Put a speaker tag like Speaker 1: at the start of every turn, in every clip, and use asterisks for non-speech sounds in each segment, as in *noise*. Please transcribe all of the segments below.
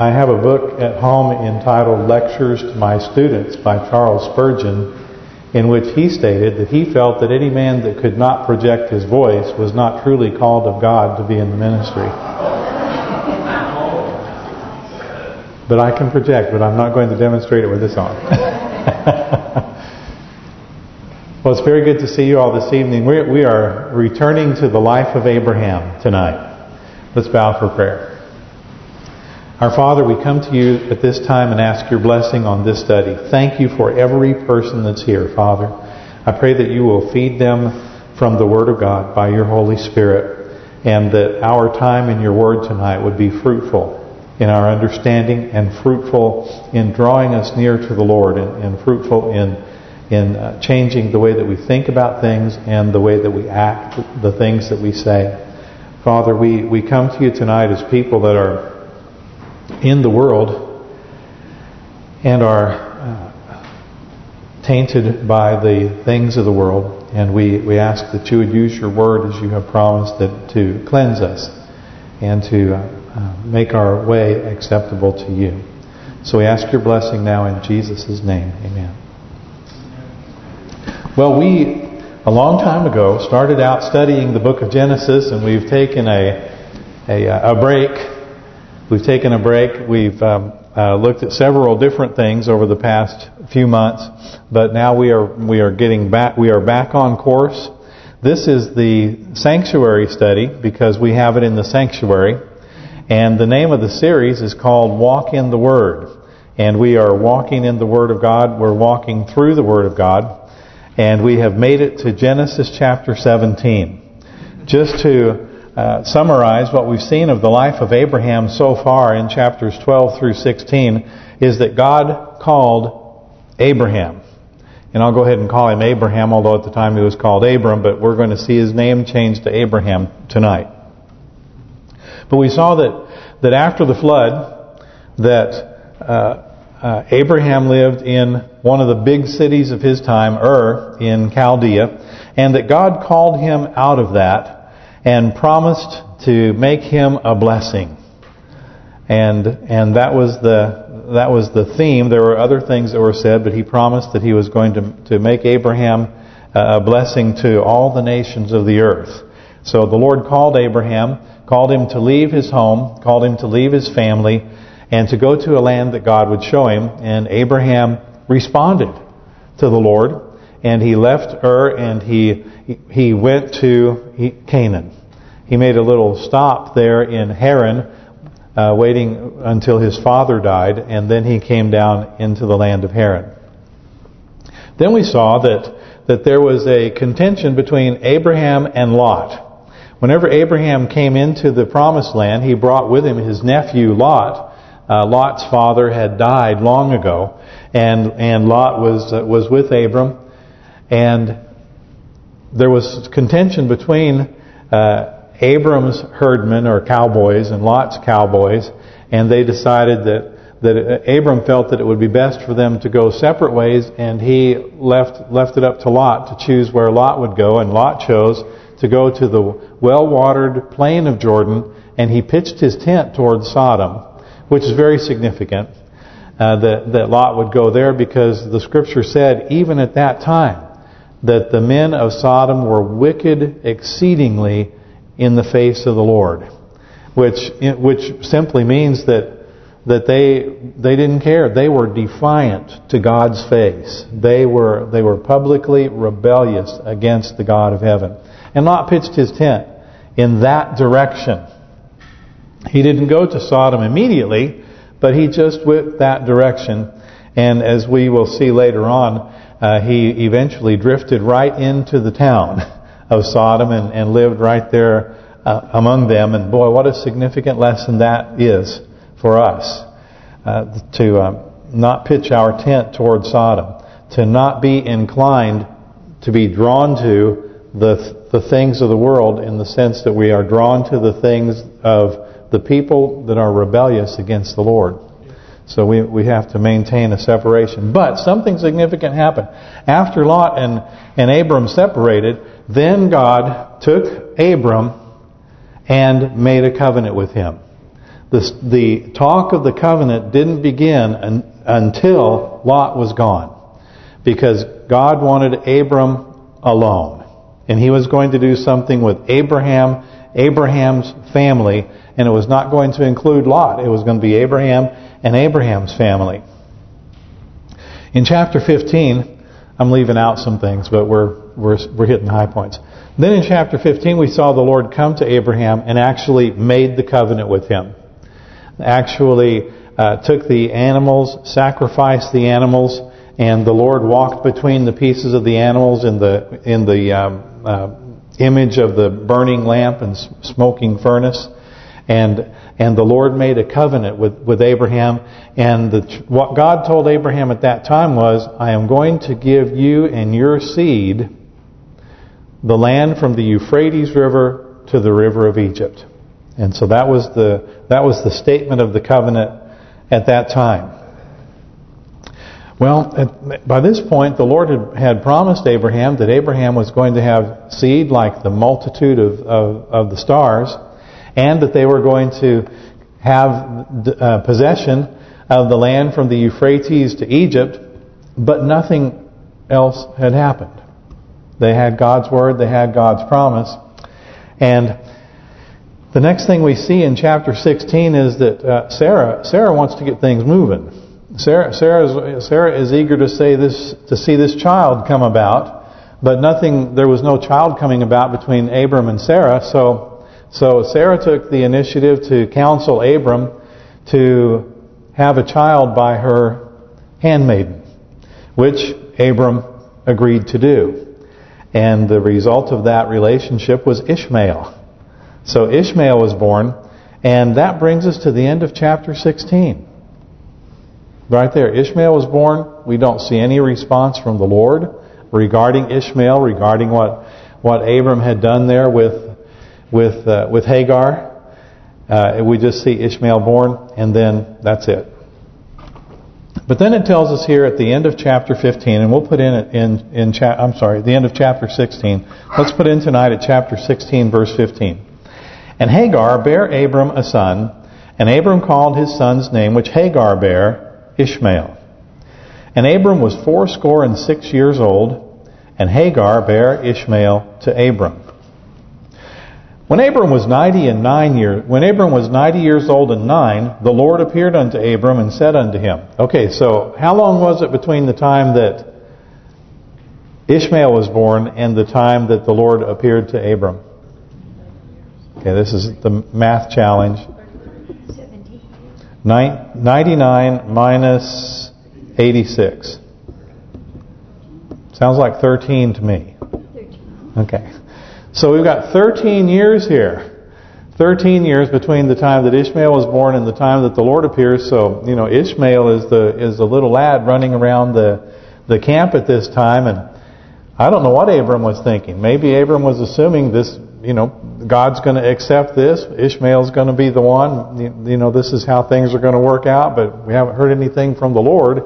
Speaker 1: I have a book at home entitled Lectures to My Students by Charles Spurgeon, in which he stated that he felt that any man that could not project his voice was not truly called of God to be in the ministry. But I can project, but I'm not going to demonstrate it with this on. *laughs* well, it's very good to see you all this evening. We we are returning to the life of Abraham tonight. Let's bow for prayer. Our Father, we come to you at this time and ask your blessing on this study. Thank you for every person that's here, Father. I pray that you will feed them from the Word of God by your Holy Spirit and that our time in your Word tonight would be fruitful in our understanding and fruitful in drawing us near to the Lord and, and fruitful in in uh, changing the way that we think about things and the way that we act, the things that we say. Father, we, we come to you tonight as people that are in the world and are uh, tainted by the things of the world. And we, we ask that you would use your word as you have promised that to cleanse us and to uh, make our way acceptable to you. So we ask your blessing now in Jesus' name. Amen. Well, we, a long time ago, started out studying the book of Genesis and we've taken a a, a break We've taken a break. We've um, uh, looked at several different things over the past few months, but now we are we are getting back. We are back on course. This is the sanctuary study because we have it in the sanctuary, and the name of the series is called "Walk in the Word." And we are walking in the Word of God. We're walking through the Word of God, and we have made it to Genesis chapter 17. Just to uh, summarize what we've seen of the life of Abraham so far in chapters 12 through 16 is that God called Abraham. And I'll go ahead and call him Abraham, although at the time he was called Abram, but we're going to see his name changed to Abraham tonight. But we saw that that after the flood, that uh, uh, Abraham lived in one of the big cities of his time, Ur, in Chaldea, and that God called him out of that and promised to make him a blessing. And and that was the that was the theme. There were other things that were said, but he promised that he was going to to make Abraham uh, a blessing to all the nations of the earth. So the Lord called Abraham, called him to leave his home, called him to leave his family, and to go to a land that God would show him. And Abraham responded to the Lord, and he left Ur and he he went to Canaan. He made a little stop there in Haran, uh, waiting until his father died, and then he came down into the land of Haran. Then we saw that that there was a contention between Abraham and Lot. Whenever Abraham came into the promised land, he brought with him his nephew Lot. Uh, Lot's father had died long ago, and and Lot was uh, was with Abram, and there was contention between uh, Abram's herdmen or cowboys and Lot's cowboys, and they decided that that Abram felt that it would be best for them to go separate ways, and he left left it up to Lot to choose where Lot would go, and Lot chose to go to the well-watered plain of Jordan, and he pitched his tent toward Sodom, which is very significant uh, that that Lot would go there because the Scripture said even at that time that the men of Sodom were wicked exceedingly in the face of the Lord, which which simply means that that they they didn't care. They were defiant to God's face. They were they were publicly rebellious against the God of heaven. And Lot pitched his tent in that direction. He didn't go to Sodom immediately, but he just went that direction. And as we will see later on, uh, he eventually drifted right into the town *laughs* of Sodom and, and lived right there uh, among them. And boy, what a significant lesson that is for us uh, to um, not pitch our tent toward Sodom, to not be inclined to be drawn to the the things of the world in the sense that we are drawn to the things of the people that are rebellious against the Lord. So we we have to maintain a separation. But something significant happened. After Lot and, and Abram separated, then God took Abram and made a covenant with him. the, the talk of the covenant didn't begin un, until Lot was gone. Because God wanted Abram alone. And he was going to do something with Abraham, Abraham's family, and it was not going to include Lot. It was going to be Abraham and Abraham's family. In chapter 15, I'm leaving out some things, but we're we're we're hitting high points. Then in chapter 15, we saw the Lord come to Abraham and actually made the covenant with him. Actually uh, took the animals, sacrificed the animals, and the Lord walked between the pieces of the animals in the in the um, uh, image of the burning lamp and smoking furnace, and and the Lord made a covenant with with Abraham. And the, what God told Abraham at that time was, "I am going to give you and your seed the land from the Euphrates River to the river of Egypt." And so that was the that was the statement of the covenant at that time. Well, at, by this point, the Lord had, had, promised Abraham that Abraham was going to have seed like the multitude of, of, of the stars, and that they were going to have uh, possession of the land from the Euphrates to Egypt, but nothing else had happened. They had God's word, they had God's promise, and the next thing we see in chapter 16 is that uh, Sarah Sarah wants to get things moving. Sarah Sarah is, eager to say this to see this child come about, but nothing. There was no child coming about between Abram and Sarah. So so Sarah took the initiative to counsel Abram to have a child by her handmaiden, which Abram agreed to do. And the result of that relationship was Ishmael. So Ishmael was born, and that brings us to the end of chapter 16. Right there, Ishmael was born. We don't see any response from the Lord regarding Ishmael, regarding what what Abram had done there with with uh, with Hagar. Uh, we just see Ishmael born, and then that's it. But then it tells us here at the end of chapter 15, and we'll put in in in cha I'm sorry, the end of chapter 16. Let's put in tonight at chapter 16, verse 15. And Hagar bare Abram a son, and Abram called his son's name, which Hagar bare, Ishmael. And Abram was fourscore and six years old, and Hagar bare Ishmael to Abram. When Abram was ninety and nine years, when Abram was ninety years old and nine, the Lord appeared unto Abram and said unto him. Okay, so how long was it between the time that Ishmael was born and the time that the Lord appeared to Abram? Okay, this is the math challenge. 99 minus 86. Sounds like 13 to me. Okay. So we've got 13 years here. 13 years between the time that Ishmael was born and the time that the Lord appears. So, you know, Ishmael is the is the little lad running around the the camp at this time and I don't know what Abram was thinking. Maybe Abram was assuming this you know, God's going to accept this. Ishmael's going to be the one. You, you know, this is how things are going to work out, but we haven't heard anything from the Lord.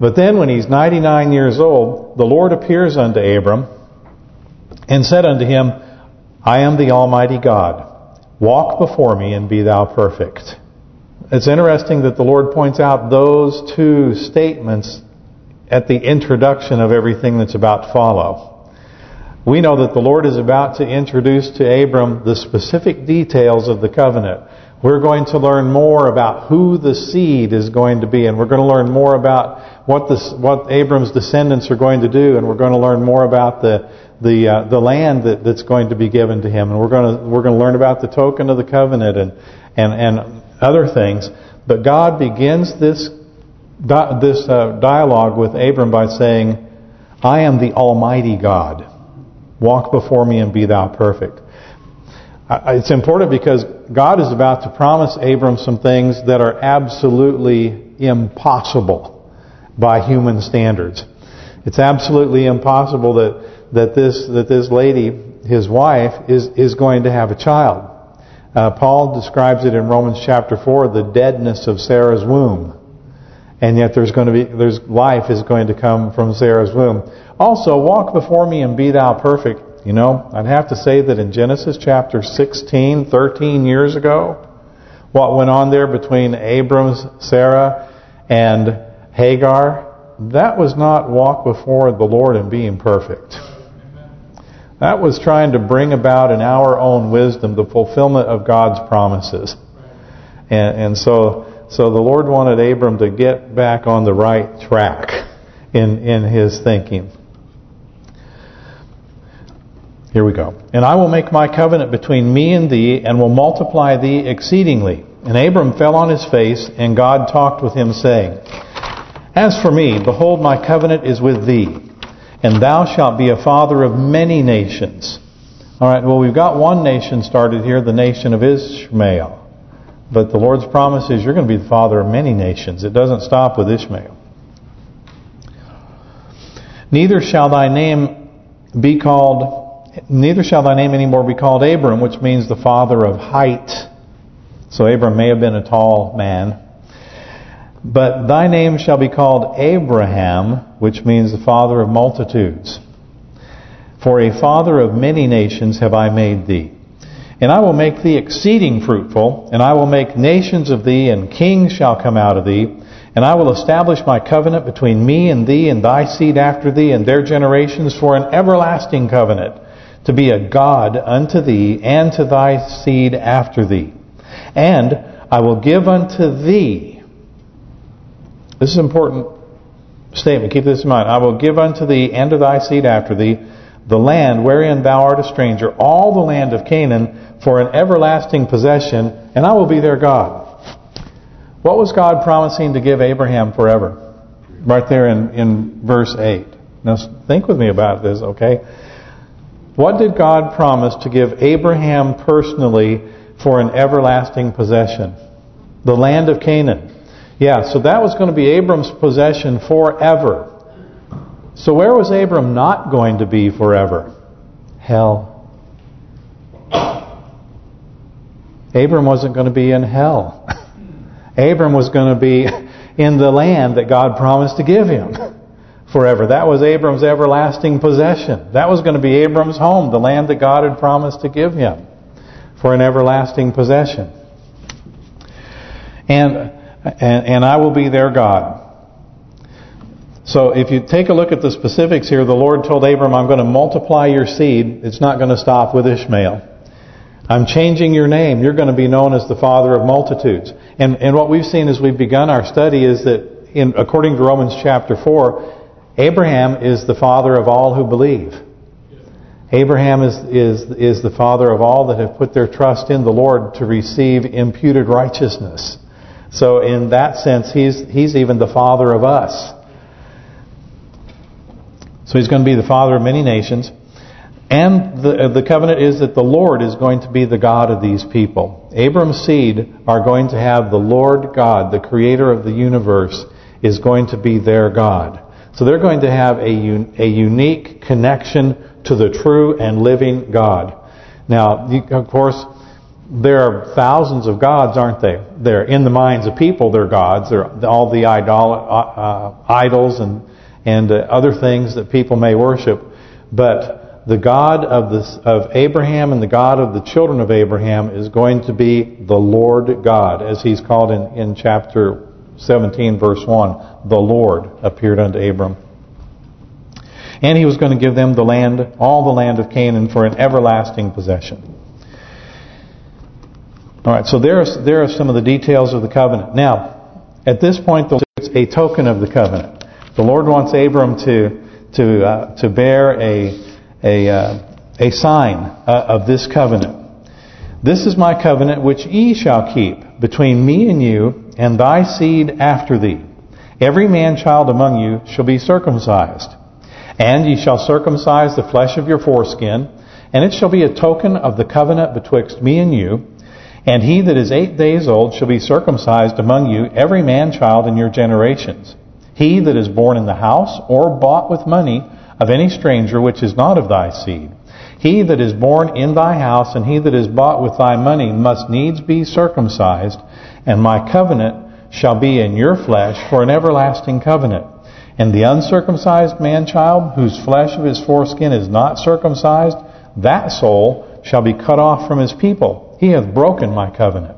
Speaker 1: But then when he's 99 years old, the Lord appears unto Abram and said unto him, I am the Almighty God. Walk before me and be thou perfect. It's interesting that the Lord points out those two statements at the introduction of everything that's about to follow we know that the Lord is about to introduce to Abram the specific details of the covenant. We're going to learn more about who the seed is going to be, and we're going to learn more about what what Abram's descendants are going to do, and we're going to learn more about the the uh, the land that, that's going to be given to him, and we're going to we're going to learn about the token of the covenant and and and other things. But God begins this this uh, dialogue with Abram by saying, "I am the Almighty God." Walk before me and be thou perfect. It's important because God is about to promise Abram some things that are absolutely impossible by human standards. It's absolutely impossible that that this that this lady, his wife, is is going to have a child. Uh, Paul describes it in Romans chapter 4, the deadness of Sarah's womb. And yet there's going to be there's life is going to come from Sarah's womb. Also, walk before me and be thou perfect. You know, I'd have to say that in Genesis chapter 16, 13 years ago, what went on there between Abram's Sarah and Hagar, that was not walk before the Lord and being perfect. That was trying to bring about in our own wisdom the fulfillment of God's promises. And, and so so the Lord wanted Abram to get back on the right track in, in his thinking. Here we go. And I will make my covenant between me and thee, and will multiply thee exceedingly. And Abram fell on his face, and God talked with him, saying, As for me, behold, my covenant is with thee, and thou shalt be a father of many nations. All right, well, we've got one nation started here, the nation of Ishmael. But the Lord's promise is you're going to be the father of many nations. It doesn't stop with Ishmael. Neither shall thy name be called, neither shall thy name anymore be called Abram, which means the father of height. So Abram may have been a tall man. But thy name shall be called Abraham, which means the father of multitudes. For a father of many nations have I made thee. And I will make thee exceeding fruitful, and I will make nations of thee, and kings shall come out of thee. And I will establish my covenant between me and thee and thy seed after thee and their generations for an everlasting covenant, to be a God unto thee and to thy seed after thee. And I will give unto thee, this is an important statement, keep this in mind, I will give unto thee and to thy seed after thee the land wherein thou art a stranger, all the land of Canaan, for an everlasting possession, and I will be their God. What was God promising to give Abraham forever? Right there in, in verse 8. Now think with me about this, okay? What did God promise to give Abraham personally for an everlasting possession? The land of Canaan. Yeah, so that was going to be Abram's possession forever. So where was Abram not going to be forever? Hell. Abram wasn't going to be in hell. *laughs* Abram was going to be *laughs* in the land that God promised to give him *laughs* forever. That was Abram's everlasting possession. That was going to be Abram's home, the land that God had promised to give him for an everlasting possession. And and, and I will be their God. So if you take a look at the specifics here, the Lord told Abram, I'm going to multiply your seed. It's not going to stop with Ishmael. I'm changing your name. You're going to be known as the father of multitudes. And and what we've seen as we've begun our study is that, in according to Romans chapter 4, Abraham is the father of all who believe. Abraham is is is the father of all that have put their trust in the Lord to receive imputed righteousness. So in that sense, he's he's even the father of us. So he's going to be the father of many nations. And the uh, the covenant is that the Lord is going to be the God of these people. Abram's seed are going to have the Lord God, the creator of the universe, is going to be their God. So they're going to have a, un a unique connection to the true and living God. Now, of course, there are thousands of gods, aren't they? They're in the minds of people, they're gods. They're all the idol, uh, uh, idols and and other things that people may worship. But the God of this of Abraham and the God of the children of Abraham is going to be the Lord God, as he's called in, in chapter 17, verse 1. The Lord appeared unto Abram. And he was going to give them the land, all the land of Canaan for an everlasting possession. All right, so there are, there are some of the details of the covenant. Now, at this point, it's a token of the covenant. The Lord wants Abram to to uh, to bear a a uh, a sign uh, of this covenant. This is my covenant which ye shall keep between me and you and thy seed after thee. Every man-child among you shall be circumcised. And ye shall circumcise the flesh of your foreskin, and it shall be a token of the covenant betwixt me and you. And he that is eight days old shall be circumcised among you, every man-child in your generations. He that is born in the house or bought with money of any stranger which is not of thy seed. He that is born in thy house and he that is bought with thy money must needs be circumcised, and my covenant shall be in your flesh for an everlasting covenant. And the uncircumcised man-child, whose flesh of his foreskin is not circumcised, that soul shall be cut off from his people. He hath broken my covenant.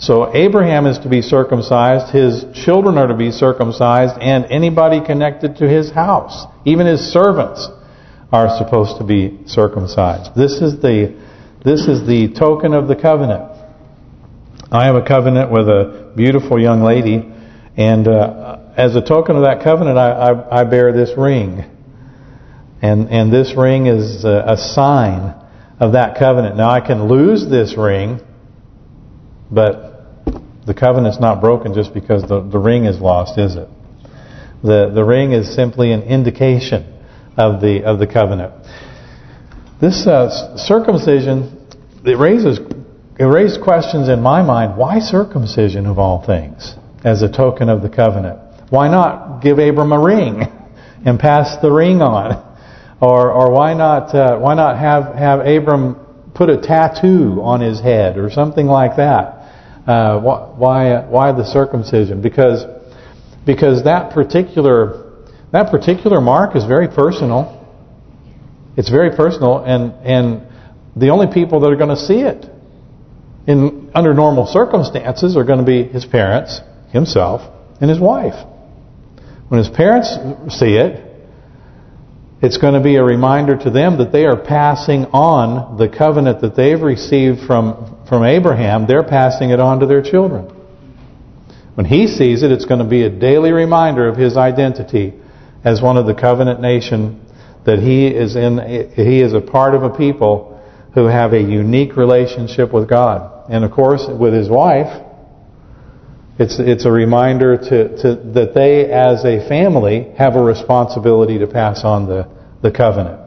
Speaker 1: So Abraham is to be circumcised, his children are to be circumcised, and anybody connected to his house, even his servants, are supposed to be circumcised. This is the this is the token of the covenant. I have a covenant with a beautiful young lady, and uh, as a token of that covenant, I, I, I bear this ring. And and this ring is a, a sign of that covenant. Now I can lose this ring, but the covenant's not broken just because the, the ring is lost, is it? The the ring is simply an indication of the of the covenant. This uh, circumcision, it raises it raised questions in my mind. Why circumcision of all things as a token of the covenant? Why not give Abram a ring *laughs* and pass the ring on? Or or why not uh, why not have have Abram put a tattoo on his head or something like that? Uh, why why the circumcision? Because because that particular that particular mark is very personal. It's very personal, and and the only people that are going to see it in under normal circumstances are going to be his parents, himself, and his wife. When his parents see it, it's going to be a reminder to them that they are passing on the covenant that they've received from from Abraham. They're passing it on to their children. When he sees it, it's going to be a daily reminder of his identity as one of the covenant nation that he is in. He is a part of a people who have a unique relationship with God, and of course with his wife. It's it's a reminder to, to that they, as a family, have a responsibility to pass on the the covenant.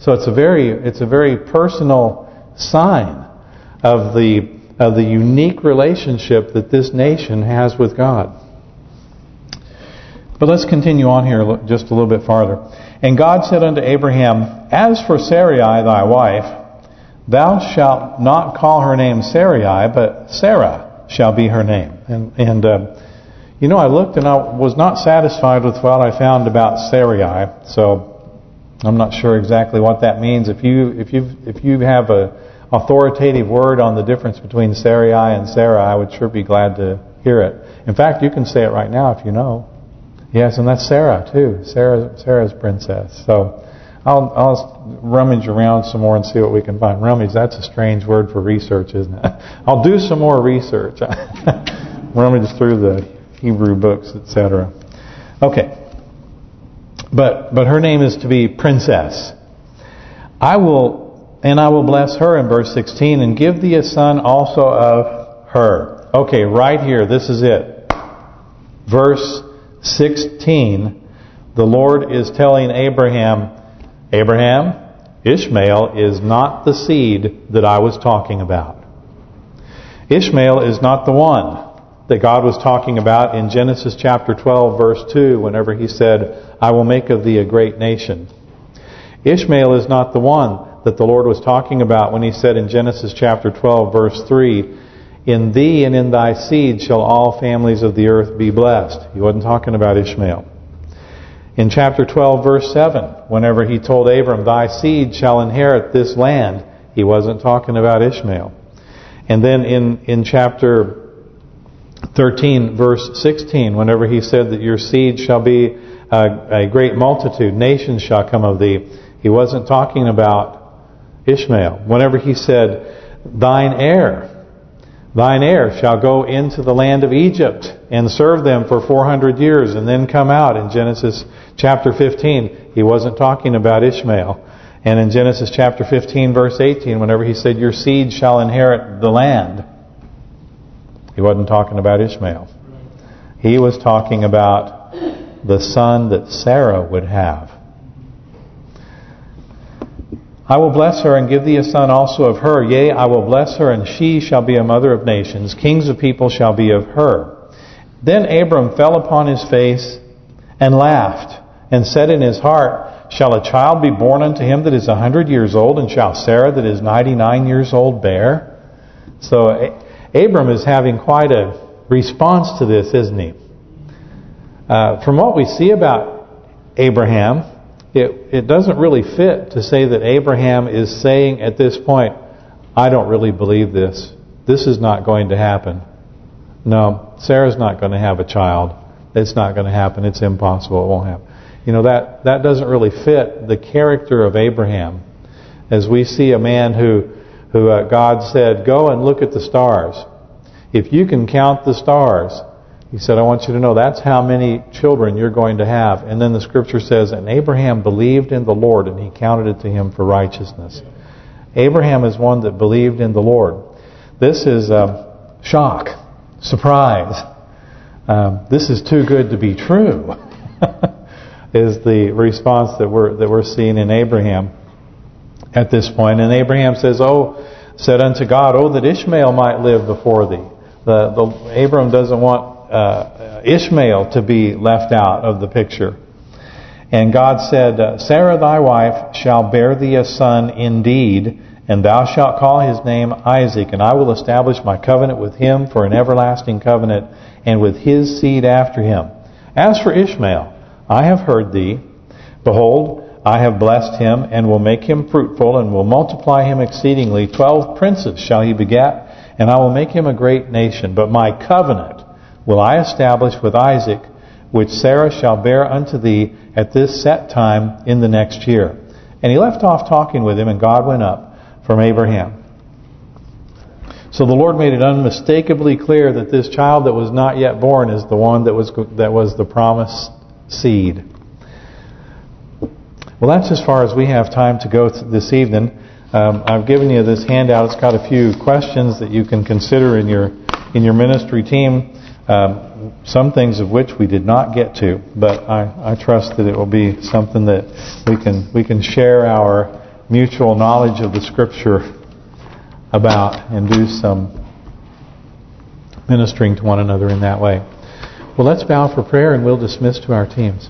Speaker 1: So it's a very it's a very personal sign of the of the unique relationship that this nation has with God. But let's continue on here just a little bit farther. And God said unto Abraham, As for Sarai thy wife, thou shalt not call her name Sarai, but Sarah shall be her name. And and uh, you know, I looked and I was not satisfied with what I found about Sarai, so I'm not sure exactly what that means. If you if you if you have a authoritative word on the difference between Sarai and Sarah, I would sure be glad to hear it. In fact, you can say it right now if you know. Yes, and that's Sarah too. Sarah Sarah's princess. So I'll I'll rummage around some more and see what we can find. Rummage, that's a strange word for research, isn't it? *laughs* I'll do some more research. *laughs* rummage through the Hebrew books, etc. Okay. But but her name is to be princess. I will and I will bless her in verse 16 and give thee a son also of her. Okay, right here, this is it. Verse 16, the Lord is telling Abraham, Abraham, Ishmael is not the seed that I was talking about. Ishmael is not the one that God was talking about in Genesis chapter 12 verse 2 whenever he said, I will make of thee a great nation. Ishmael is not the one that the Lord was talking about when he said in Genesis chapter 12 verse 3, In thee and in thy seed shall all families of the earth be blessed. He wasn't talking about Ishmael. In chapter 12, verse 7, whenever he told Abram, Thy seed shall inherit this land, he wasn't talking about Ishmael. And then in, in chapter 13, verse 16, whenever he said that your seed shall be a, a great multitude, nations shall come of thee, he wasn't talking about Ishmael. Whenever he said, Thine heir Thine heir shall go into the land of Egypt and serve them for 400 years and then come out in Genesis chapter 15. He wasn't talking about Ishmael. And in Genesis chapter 15 verse 18, whenever he said, your seed shall inherit the land, he wasn't talking about Ishmael. He was talking about the son that Sarah would have. I will bless her and give thee a son also of her. Yea, I will bless her, and she shall be a mother of nations. Kings of people shall be of her. Then Abram fell upon his face and laughed, and said in his heart, Shall a child be born unto him that is a hundred years old, and shall Sarah that is ninety-nine years old bear? So Abram is having quite a response to this, isn't he? Uh, from what we see about Abraham, it it doesn't really fit to say that Abraham is saying at this point, I don't really believe this. This is not going to happen. no, Sarah's not going to have a child. It's not going to happen. It's impossible. It won't happen. You know, that, that doesn't really fit the character of Abraham. As we see a man who, who uh, God said, go and look at the stars. If you can count the stars, he said, I want you to know that's how many children you're going to have. And then the scripture says, and Abraham believed in the Lord and he counted it to him for righteousness. Abraham is one that believed in the Lord. This is a shock, surprise. Um, this is too good to be true. *laughs* is the response that we're that we're seeing in Abraham at this point. And Abraham says, "Oh, said unto God, Oh, that Ishmael might live before thee." The the Abram doesn't want uh, Ishmael to be left out of the picture. And God said, Sarah thy wife shall bear thee a son indeed, and thou shalt call his name Isaac, and I will establish my covenant with him for an everlasting covenant, and with his seed after him. As for Ishmael, I have heard thee. Behold, I have blessed him, and will make him fruitful, and will multiply him exceedingly. Twelve princes shall he begat, and I will make him a great nation. But my covenant will I establish with Isaac, which Sarah shall bear unto thee at this set time in the next year. And he left off talking with him, and God went up from Abraham. So the Lord made it unmistakably clear that this child that was not yet born is the one that was that was the promised seed. Well, that's as far as we have time to go this evening. Um, I've given you this handout. It's got a few questions that you can consider in your in your ministry team. Um, some things of which we did not get to, but I, I trust that it will be something that we can we can share our mutual knowledge of the Scripture about and do some ministering to one another in that way. Well, let's bow for prayer and we'll dismiss to our teams.